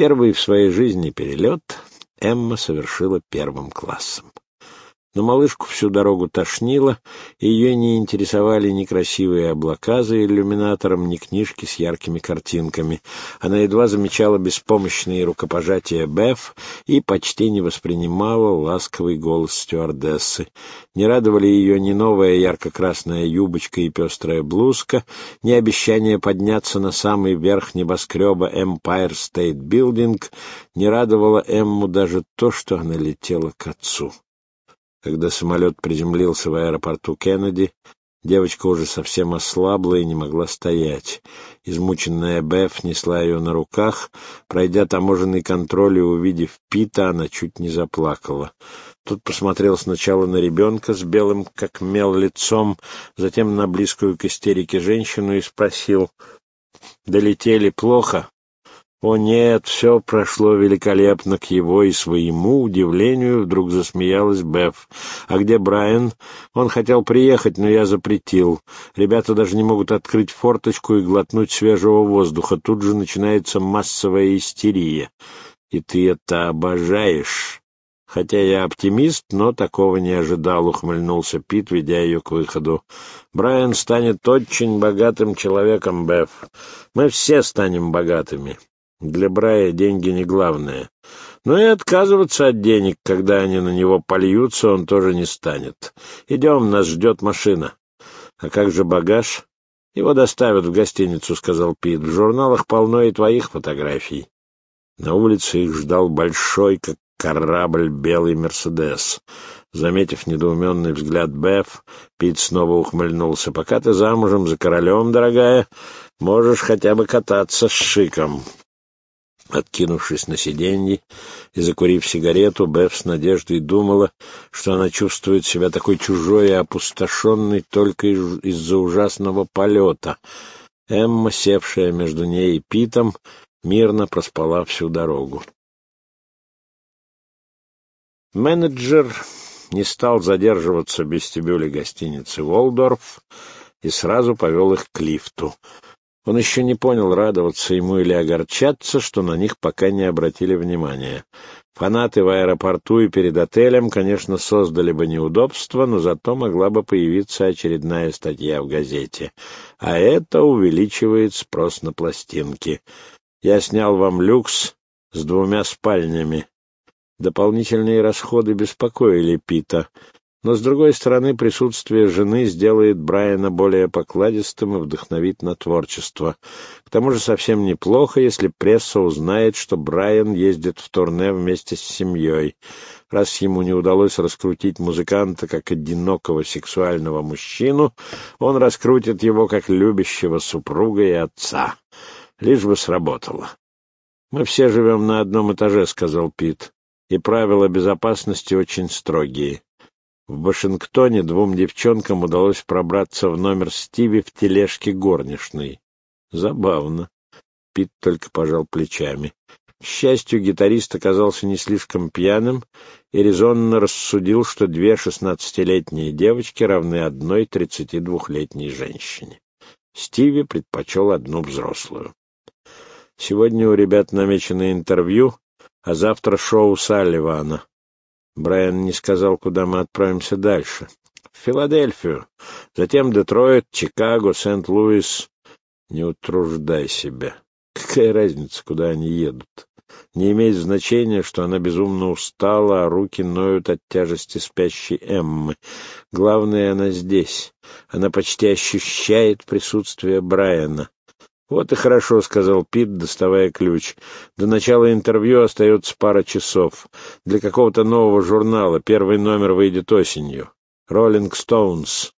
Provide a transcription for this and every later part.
Первый в своей жизни перелет Эмма совершила первым классом. Но малышку всю дорогу тошнило, и ее не интересовали ни красивые облака за иллюминатором, ни книжки с яркими картинками. Она едва замечала беспомощные рукопожатия Беф и почти не воспринимала ласковый голос стюардессы. Не радовали ее ни новая ярко-красная юбочка и пестрая блузка, ни обещание подняться на самый верх небоскреба Empire State Building, не радовало Эмму даже то, что она летела к отцу. Когда самолет приземлился в аэропорту Кеннеди, девочка уже совсем ослабла и не могла стоять. Измученная Беф несла ее на руках. Пройдя таможенный контроль и увидев Пита, она чуть не заплакала. Тут посмотрел сначала на ребенка с белым, как мел, лицом, затем на близкую к истерике женщину и спросил, «Долетели плохо?» О нет, все прошло великолепно к его и своему удивлению вдруг засмеялась Беф. А где Брайан? Он хотел приехать, но я запретил. Ребята даже не могут открыть форточку и глотнуть свежего воздуха. Тут же начинается массовая истерия. И ты это обожаешь. Хотя я оптимист, но такого не ожидал, ухмыльнулся Пит, ведя ее к выходу. Брайан станет очень богатым человеком, Беф. Мы все станем богатыми. Для Брая деньги не главное. Но и отказываться от денег, когда они на него польются, он тоже не станет. Идем, нас ждет машина. А как же багаж? Его доставят в гостиницу, — сказал Пит. В журналах полно и твоих фотографий. На улице их ждал большой, как корабль, белый «Мерседес». Заметив недоуменный взгляд Беф, Пит снова ухмыльнулся. «Пока ты замужем за королем, дорогая, можешь хотя бы кататься с шиком». Откинувшись на сиденье и закурив сигарету, Беф с надеждой думала, что она чувствует себя такой чужой и опустошенной только из-за ужасного полета. Эмма, севшая между ней и Питом, мирно проспала всю дорогу. Менеджер не стал задерживаться в вестибюле гостиницы «Волдорф» и сразу повел их к лифту — он еще не понял, радоваться ему или огорчаться, что на них пока не обратили внимания. Фанаты в аэропорту и перед отелем, конечно, создали бы неудобства, но зато могла бы появиться очередная статья в газете. А это увеличивает спрос на пластинки. Я снял вам люкс с двумя спальнями. Дополнительные расходы беспокоили Пита. Но, с другой стороны, присутствие жены сделает Брайана более покладистым и вдохновит на творчество. К тому же совсем неплохо, если пресса узнает, что Брайан ездит в турне вместе с семьей. Раз ему не удалось раскрутить музыканта как одинокого сексуального мужчину, он раскрутит его как любящего супруга и отца. Лишь бы сработало. «Мы все живем на одном этаже», — сказал Пит, — «и правила безопасности очень строгие». В Вашингтоне двум девчонкам удалось пробраться в номер Стиви в тележке горничной. Забавно. Пит только пожал плечами. К счастью, гитарист оказался не слишком пьяным и резонно рассудил, что две шестнадцатилетние девочки равны одной тридцатидвухлетней женщине. Стиви предпочел одну взрослую. Сегодня у ребят намечено интервью, а завтра шоу Салливана. Брайан не сказал, куда мы отправимся дальше. В Филадельфию, затем Детройт, Чикаго, Сент-Луис. Не утруждай себя. Какая разница, куда они едут? Не имеет значения, что она безумно устала, а руки ноют от тяжести спящей Эммы. Главное, она здесь. Она почти ощущает присутствие Брайана. «Вот и хорошо», — сказал Пит, доставая ключ. «До начала интервью остается пара часов. Для какого-то нового журнала. Первый номер выйдет осенью. «Роллинг Стоунс».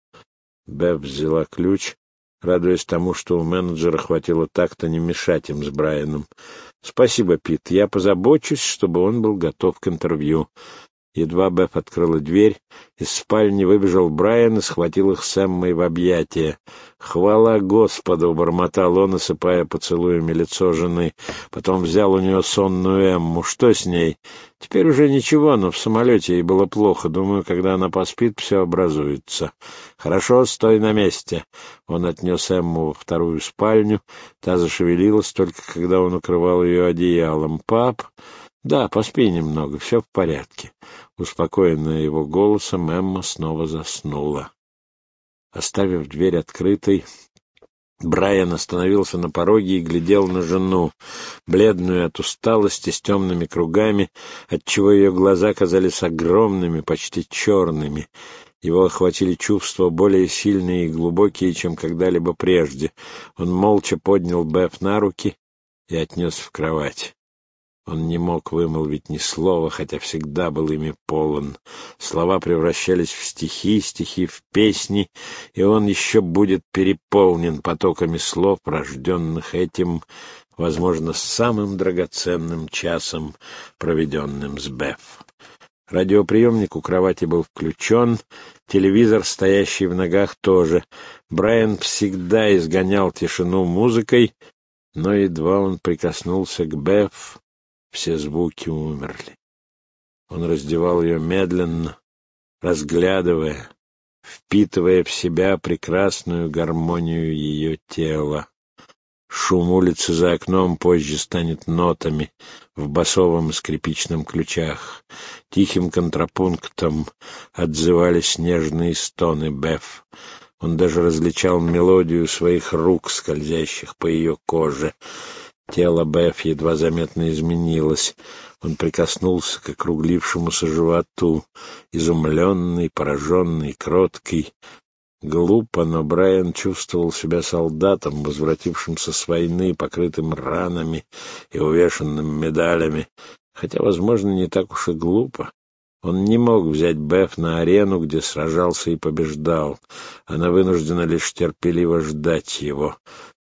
Бэб взяла ключ, радуясь тому, что у менеджера хватило так-то не мешать им с Брайаном. «Спасибо, Пит. Я позабочусь, чтобы он был готов к интервью». Едва Беф открыла дверь, из спальни выбежал Брайан и схватил их с Эммой в объятия. «Хвала Господу!» — бормотал он, осыпая поцелуями лицо жены. Потом взял у нее сонную Эмму. «Что с ней?» «Теперь уже ничего, но в самолете ей было плохо. Думаю, когда она поспит, все образуется». «Хорошо, стой на месте». Он отнес Эмму во вторую спальню. Та зашевелилась только, когда он укрывал ее одеялом. «Пап?» «Да, поспи немного, все в порядке». Успокоенная его голосом, Эмма снова заснула. Оставив дверь открытой, Брайан остановился на пороге и глядел на жену, бледную от усталости, с темными кругами, отчего ее глаза казались огромными, почти черными. Его охватили чувства более сильные и глубокие, чем когда-либо прежде. Он молча поднял Беф на руки и отнес в кровать. Он не мог вымолвить ни слова, хотя всегда был ими полон. Слова превращались в стихи, стихи в песни, и он еще будет переполнен потоками слов, рожденных этим, возможно, самым драгоценным часом, проведенным с Беф. Радиоприемник у кровати был включен, телевизор, стоящий в ногах, тоже. Брайан всегда изгонял тишину музыкой, но едва он прикоснулся к Беф, все звуки умерли. Он раздевал ее медленно, разглядывая, впитывая в себя прекрасную гармонию ее тела. Шум улицы за окном позже станет нотами в басовом скрипичном ключах. Тихим контрапунктом отзывались нежные стоны Беф. Он даже различал мелодию своих рук, скользящих по ее коже. Тело Беф едва заметно изменилось. Он прикоснулся к округлившемуся животу, изумленный, пораженный, кроткий. Глупо, но Брайан чувствовал себя солдатом, возвратившимся с войны, покрытым ранами и увешанным медалями, хотя, возможно, не так уж и глупо. Он не мог взять Беф на арену, где сражался и побеждал. Она вынуждена лишь терпеливо ждать его.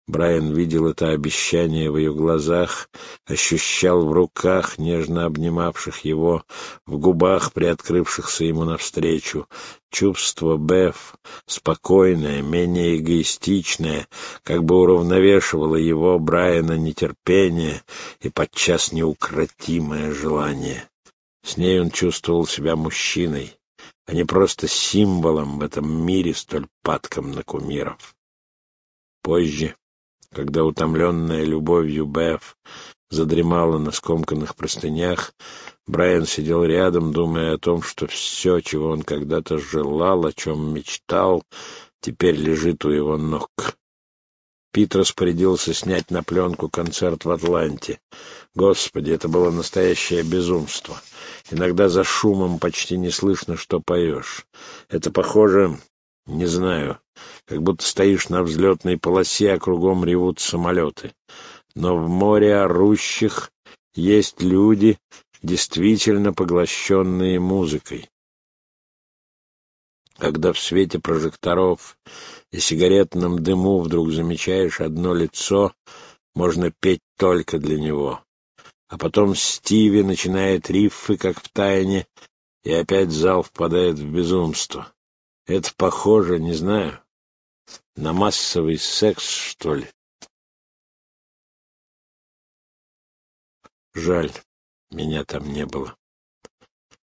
Брайан видел это обещание в ее глазах, ощущал в руках, нежно обнимавших его, в губах, приоткрывшихся ему навстречу. Чувство Беф, спокойное, менее эгоистичное, как бы уравновешивало его, Брайана, нетерпение и подчас неукротимое желание. С ней он чувствовал себя мужчиной, а не просто символом в этом мире, столь падком на кумиров. Позже, когда утомленная любовью Беф задремала на скомканных простынях, Брайан сидел рядом, думая о том, что все, чего он когда-то желал, о чем мечтал, теперь лежит у его ног. Пит распорядился снять на пленку концерт в Атланте. Господи, это было настоящее безумство. Иногда за шумом почти не слышно, что поешь. Это похоже, не знаю, как будто стоишь на взлетной полосе, а кругом ревут самолеты. Но в море орущих есть люди, действительно поглощенные музыкой. Когда в свете прожекторов и сигаретном дыму вдруг замечаешь одно лицо, можно петь только для него. А потом Стиви начинает риффы, как в тайне, и опять зал впадает в безумство. Это похоже, не знаю, на массовый секс, что ли. Жаль, меня там не было.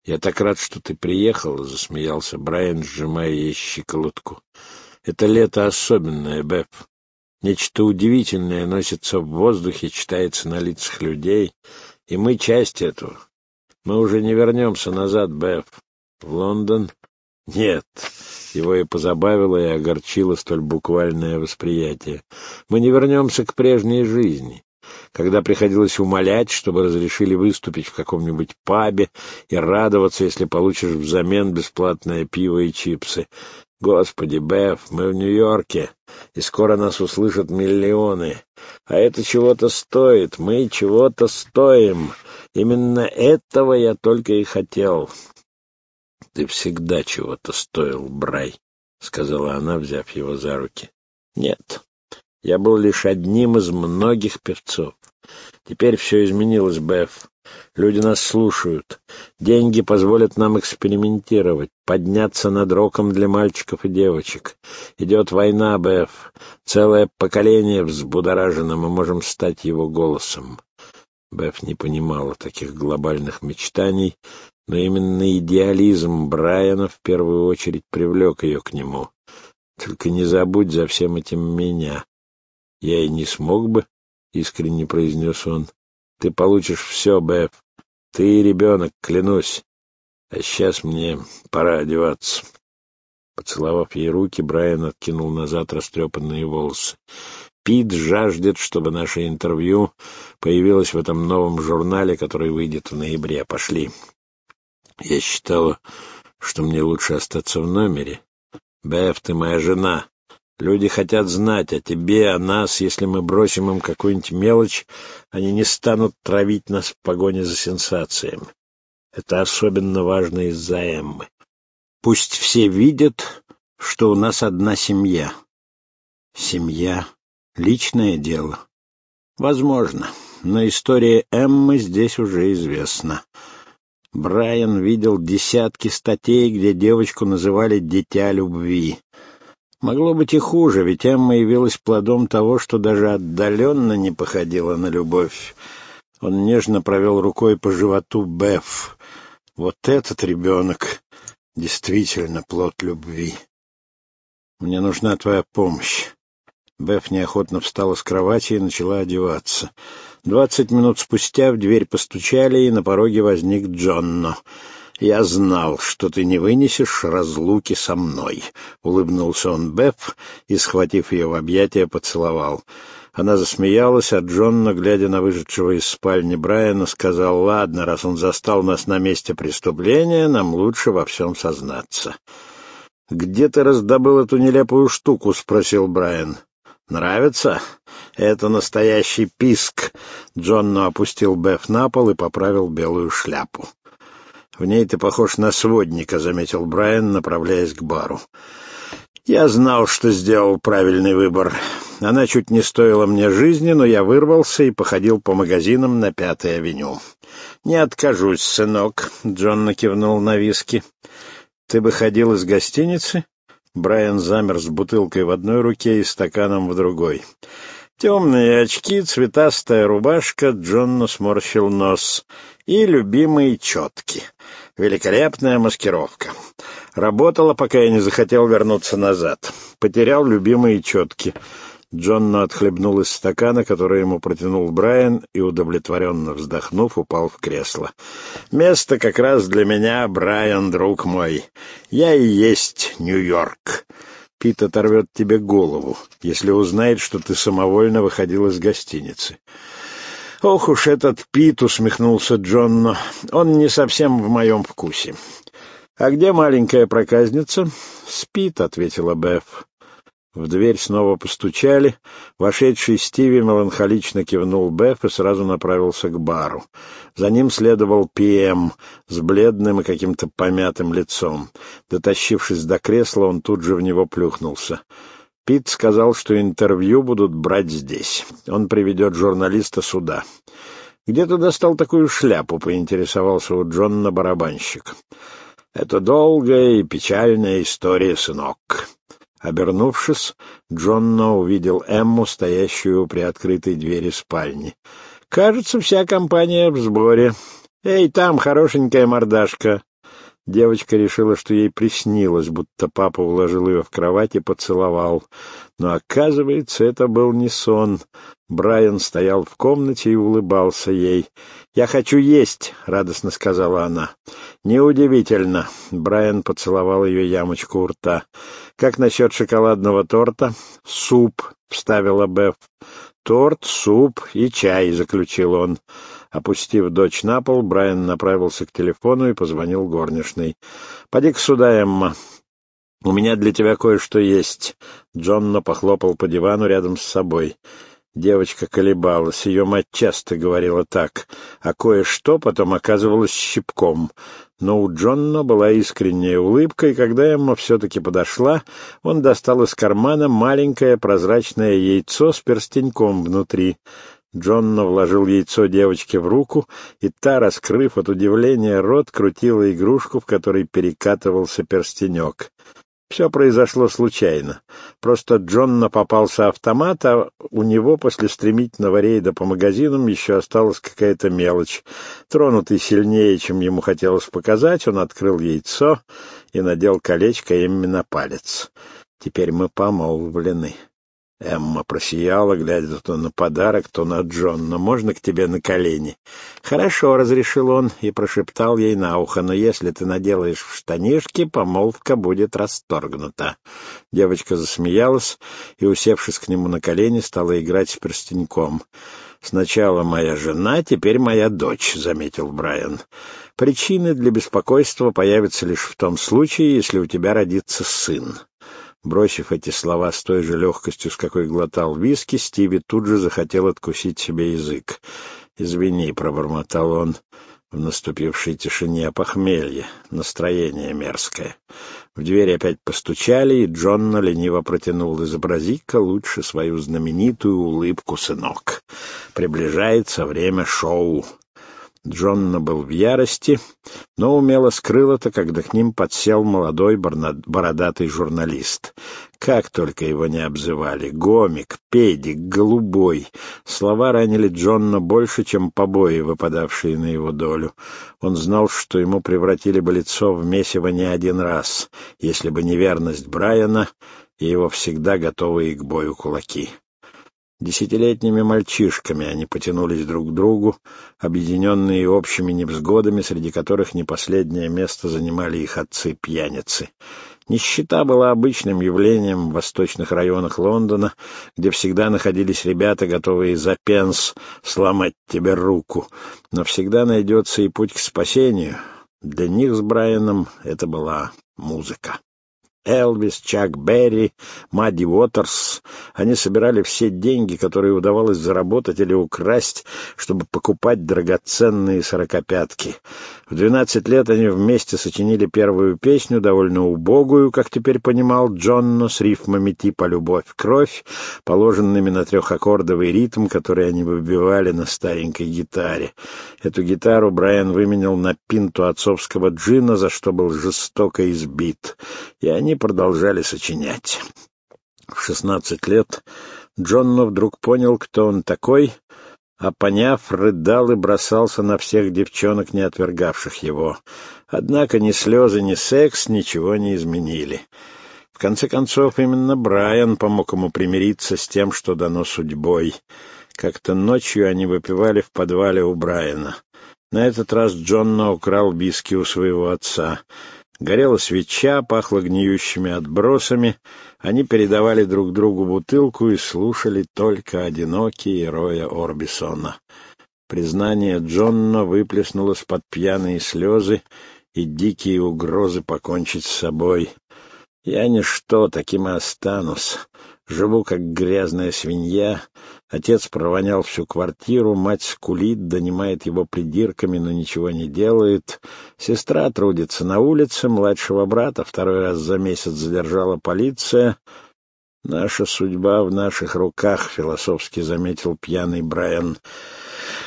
«Я так рад, что ты приехала», — засмеялся Брайан, сжимая ей щиколотку. «Это лето особенное, Бэб. Нечто удивительное носится в воздухе, читается на лицах людей, и мы часть этого. Мы уже не вернемся назад, Бэб. В Лондон? Нет, его и позабавило, и огорчило столь буквальное восприятие. Мы не вернемся к прежней жизни. Когда приходилось умолять, чтобы разрешили выступить в каком-нибудь пабе и радоваться, если получишь взамен бесплатное пиво и чипсы. Господи, Беф, мы в Нью-Йорке, и скоро нас услышат миллионы. А это чего-то стоит, мы чего-то стоим. Именно этого я только и хотел. — Ты всегда чего-то стоил, Брай, — сказала она, взяв его за руки. — Нет, я был лишь одним из многих певцов. Теперь все изменилось, Беф. Люди нас слушают. Деньги позволят нам экспериментировать, подняться над роком для мальчиков и девочек. Идет война, Беф. Целое поколение взбудоражено, мы можем стать его голосом. Беф не понимала таких глобальных мечтаний, но именно идеализм Брайана в первую очередь привлек ее к нему. Только не забудь за всем этим меня. Я и не смог бы, — искренне произнес он. Ты получишь все, Беф. Ты ребенок, клянусь. А сейчас мне пора одеваться. Поцеловав ей руки, Брайан откинул назад растрепанные волосы. Пит жаждет, чтобы наше интервью появилось в этом новом журнале, который выйдет в ноябре. Пошли. Я считала, что мне лучше остаться в номере. Беф, ты моя жена. Люди хотят знать о тебе, о нас. Если мы бросим им какую-нибудь мелочь, они не станут травить нас в погоне за сенсациями. Это особенно важно из-за Эммы. Пусть все видят, что у нас одна семья. Семья — личное дело. Возможно, но история Эммы здесь уже известна. Брайан видел десятки статей, где девочку называли «дитя любви». Могло быть и хуже, ведь Эмма явилась плодом того, что даже отдаленно не походило на любовь. Он нежно провел рукой по животу Беф. Вот этот ребенок действительно плод любви. Мне нужна твоя помощь. Беф неохотно встала с кровати и начала одеваться. Двадцать минут спустя в дверь постучали, и на пороге возник Джонно. «Я знал, что ты не вынесешь разлуки со мной», — улыбнулся он Беф и, схватив ее в объятия, поцеловал. Она засмеялась, а Джон, глядя на выжившего из спальни Брайана, сказал, «Ладно, раз он застал нас на месте преступления, нам лучше во всем сознаться». «Где ты раздобыл эту нелепую штуку?» — спросил Брайан. «Нравится? Это настоящий писк!» Джонно опустил Беф на пол и поправил белую шляпу. «В ней ты похож на сводника», — заметил Брайан, направляясь к бару. «Я знал, что сделал правильный выбор. Она чуть не стоила мне жизни, но я вырвался и походил по магазинам на Пятой авеню». «Не откажусь, сынок», — Джон накивнул на виски. «Ты бы ходил из гостиницы?» Брайан замер с бутылкой в одной руке и стаканом в другой. Темные очки, цветастая рубашка, Джонно сморщил нос. И любимые четки. Великолепная маскировка. Работала, пока я не захотел вернуться назад. Потерял любимые четки. Джонно отхлебнул из стакана, который ему протянул Брайан, и, удовлетворенно вздохнув, упал в кресло. «Место как раз для меня, Брайан, друг мой. Я и есть Нью-Йорк. Пит оторвет тебе голову, если узнает, что ты самовольно выходил из гостиницы». «Ох уж этот Пит!» — усмехнулся Джонно. «Он не совсем в моем вкусе». «А где маленькая проказница?» «Спит», — ответила Беф. В дверь снова постучали. Вошедший Стиви меланхолично кивнул Беф и сразу направился к бару. За ним следовал Пи-Эм с бледным и каким-то помятым лицом. Дотащившись до кресла, он тут же в него плюхнулся. Пит сказал, что интервью будут брать здесь. Он приведет журналиста сюда. «Где ты достал такую шляпу?» — поинтересовался у Джонна барабанщик. «Это долгая и печальная история, сынок». Обернувшись, Джонно увидел Эмму, стоящую при открытой двери спальни. «Кажется, вся компания в сборе. Эй, там хорошенькая мордашка!» Девочка решила, что ей приснилось, будто папа уложил ее в кровать и поцеловал. Но, оказывается, это был не сон. Брайан стоял в комнате и улыбался ей. «Я хочу есть», — радостно сказала она. «Неудивительно». Брайан поцеловал ее ямочку у рта. «Как насчет шоколадного торта?» «Суп», — вставила Беф. «Торт, суп и чай», — заключил он. Опустив дочь на пол, Брайан направился к телефону и позвонил горничной. «Поди-ка сюда, Эмма. У меня для тебя кое-что есть». Джонно похлопал по дивану рядом с собой. Девочка колебалась, ее мать часто говорила так, а кое-что потом оказывалось щипком. Но у Джонна была искренняя улыбка, и когда Эмма все-таки подошла, он достал из кармана маленькое прозрачное яйцо с перстеньком внутри. Джонно вложил яйцо девочке в руку, и та, раскрыв от удивления рот, крутила игрушку, в которой перекатывался перстенек. Все произошло случайно. Просто Джонна попался автомат, а у него после стремительного рейда по магазинам еще осталась какая-то мелочь. Тронутый сильнее, чем ему хотелось показать, он открыл яйцо и надел колечко именно на палец. Теперь мы помолвлены. Эмма просияла, глядя то на подарок, то на Джонна. «Можно к тебе на колени?» «Хорошо», — разрешил он и прошептал ей на ухо, «но если ты наделаешь в штанишки, помолвка будет расторгнута». Девочка засмеялась и, усевшись к нему на колени, стала играть с перстеньком. «Сначала моя жена, теперь моя дочь», — заметил Брайан. «Причины для беспокойства появятся лишь в том случае, если у тебя родится сын». Бросив эти слова с той же легкостью, с какой глотал виски, Стиви тут же захотел откусить себе язык. «Извини», — пробормотал он в наступившей тишине похмелье, настроение мерзкое. В дверь опять постучали, и Джонна лениво протянул «Изобрази-ка лучше свою знаменитую улыбку, сынок. Приближается время шоу». Джонна был в ярости, но умело скрыл это, когда к ним подсел молодой бородатый журналист. Как только его не обзывали! Гомик, педик, голубой. Слова ранили Джонна больше, чем побои, выпадавшие на его долю. Он знал, что ему превратили бы лицо в месиво не один раз, если бы не верность Брайана и его всегда готовые к бою кулаки. Десятилетними мальчишками они потянулись друг к другу, объединенные общими невзгодами, среди которых не последнее место занимали их отцы-пьяницы. Нищета была обычным явлением в восточных районах Лондона, где всегда находились ребята, готовые за пенс сломать тебе руку. Но всегда найдется и путь к спасению. Для них с Брайаном это была музыка. Элвис, Чак Берри, Мадди Уотерс. Они собирали все деньги, которые удавалось заработать или украсть, чтобы покупать драгоценные сорокопятки. В двенадцать лет они вместе сочинили первую песню, довольно убогую, как теперь понимал Джонно, с рифмами типа «Любовь, кровь», положенными на трехаккордовый ритм, который они выбивали на старенькой гитаре. Эту гитару Брайан выменял на пинту отцовского джина, за что был жестоко избит. И они они продолжали сочинять. В шестнадцать лет Джонно вдруг понял, кто он такой, а, поняв, рыдал и бросался на всех девчонок, не отвергавших его. Однако ни слезы, ни секс ничего не изменили. В конце концов, именно Брайан помог ему примириться с тем, что дано судьбой. Как-то ночью они выпивали в подвале у Брайана. На этот раз Джонно украл виски у своего отца — Горела свеча, пахло гниющими отбросами. Они передавали друг другу бутылку и слушали только одинокие Роя Орбисона. Признание Джонна выплеснулось под пьяные слезы и дикие угрозы покончить с собой. «Я ничто, таким и останусь. Живу, как грязная свинья, Отец провонял всю квартиру, мать скулит, донимает его придирками, но ничего не делает. Сестра трудится на улице, младшего брата второй раз за месяц задержала полиция. «Наша судьба в наших руках», — философски заметил пьяный Брайан.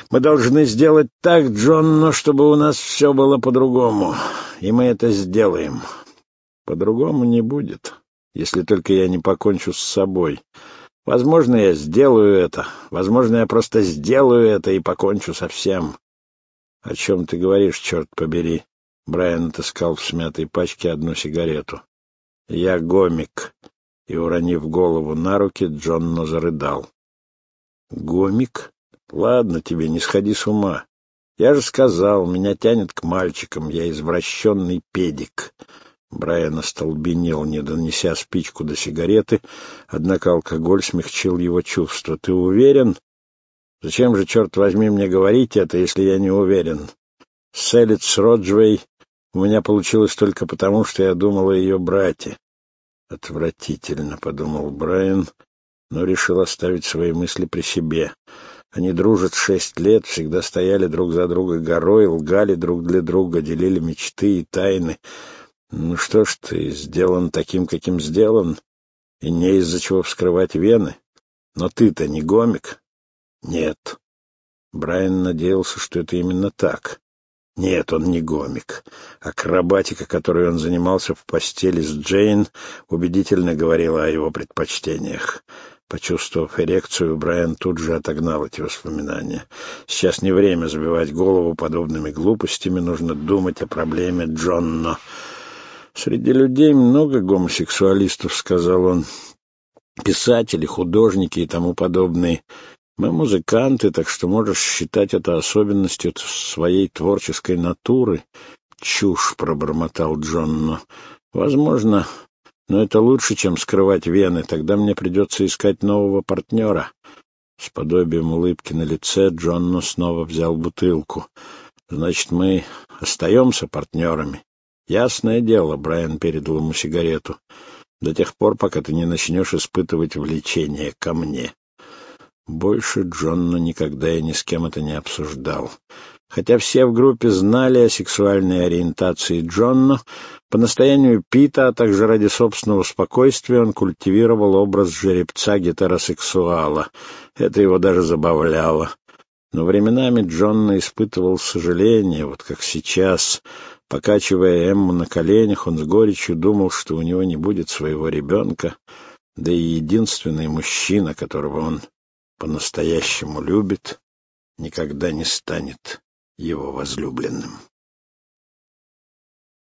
«Мы должны сделать так, Джон, чтобы у нас все было по-другому, и мы это сделаем. По-другому не будет, если только я не покончу с собой». Возможно, я сделаю это. Возможно, я просто сделаю это и покончу со всем. — О чем ты говоришь, черт побери? Брайан отыскал в смятой пачке одну сигарету. — Я гомик. И, уронив голову на руки, Джонно зарыдал. — Гомик? Ладно тебе, не сходи с ума. Я же сказал, меня тянет к мальчикам, я извращенный педик. Брайан остолбенел, не донеся спичку до сигареты, однако алкоголь смягчил его чувства. «Ты уверен?» «Зачем же, черт возьми, мне говорить это, если я не уверен?» «Селит с Роджвей у меня получилось только потому, что я думал о ее брате». «Отвратительно», — подумал Брайан, но решил оставить свои мысли при себе. Они дружат шесть лет, всегда стояли друг за друга горой, лгали друг для друга, делили мечты и тайны. Ну что ж ты, сделан таким, каким сделан, и не из-за чего вскрывать вены. Но ты-то не гомик. Нет. Брайан надеялся, что это именно так. Нет, он не гомик. Акробатика, которой он занимался в постели с Джейн, убедительно говорила о его предпочтениях. Почувствовав эрекцию, Брайан тут же отогнал эти воспоминания. Сейчас не время забивать голову подобными глупостями, нужно думать о проблеме Джонно. «Среди людей много гомосексуалистов», — сказал он. «Писатели, художники и тому подобные. Мы музыканты, так что можешь считать это особенностью своей творческой натуры. Чушь, — пробормотал Джонно. Возможно, но это лучше, чем скрывать вены. Тогда мне придется искать нового партнера. С подобием улыбки на лице Джонно снова взял бутылку. Значит, мы остаемся партнерами. Ясное дело, Брайан передал ему сигарету. До тех пор, пока ты не начнешь испытывать влечение ко мне. Больше Джонна никогда и ни с кем это не обсуждал. Хотя все в группе знали о сексуальной ориентации Джонна, по настоянию Пита, а также ради собственного спокойствия он культивировал образ жеребца-гетеросексуала. Это его даже забавляло. Но временами Джонна испытывал сожаление, вот как сейчас. Покачивая Эмму на коленях, он с горечью думал, что у него не будет своего ребенка, да и единственный мужчина, которого он по-настоящему любит, никогда не станет его возлюбленным.